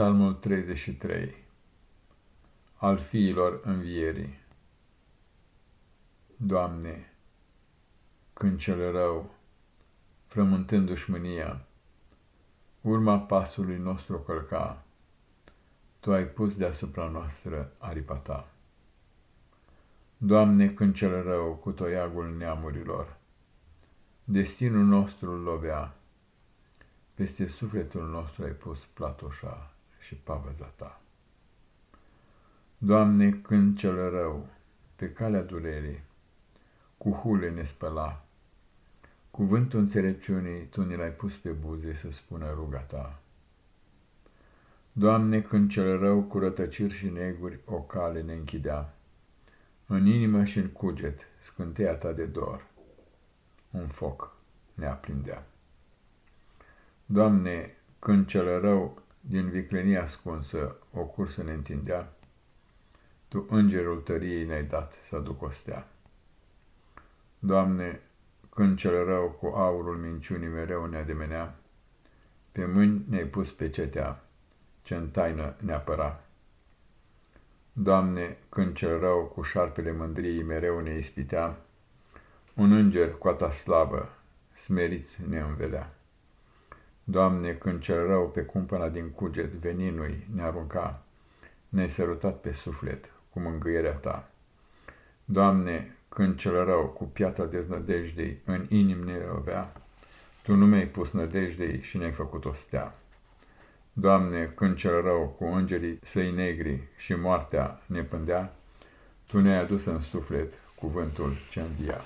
Psalmul 33 Al fiilor învierii Doamne, când cel rău, frământându-și mânia, urma pasului nostru călca, Tu ai pus deasupra noastră aripa Ta. Doamne, când cel rău cu toiagul neamurilor, destinul nostru lovea, peste sufletul nostru ai pus platoșa și pavăza ta. Doamne, când cel rău, pe calea durerii, cu hule ne spăla, cuvântul înțelepciunii Tu ne l-ai pus pe buze să spună ruga Ta. Doamne, când cel rău cu rătăciri și neguri o cale ne închidea, în inimă și în cuget scânteia Ta de dor, un foc ne aprindea. Doamne, când cel rău din viclenia ascunsă o cursă ne întindea, Tu îngerul tăriei ne-ai dat să aduc ostea. Doamne, când cel rău cu aurul minciunii mereu ne ademenea, pe mâini ne-ai pus pe cetea, ce în taină ne apăra. Doamne, când cel rău cu șarpele mândriei mereu ne ispitea, un înger cu a ta slavă, smeriți ne învelea. Doamne, când cel rău pe cumpăna din cuget veninui ne arunca, ne-ai sărutat pe suflet cu mângâierea Ta. Doamne, când cel rău cu piatra deznădejdei în inim ne lovea, Tu nu mi-ai pus nădejdei și ne-ai făcut o stea. Doamne, când cel rău cu îngerii săi negri și moartea ne pândea, Tu ne-ai adus în suflet cuvântul ce învia.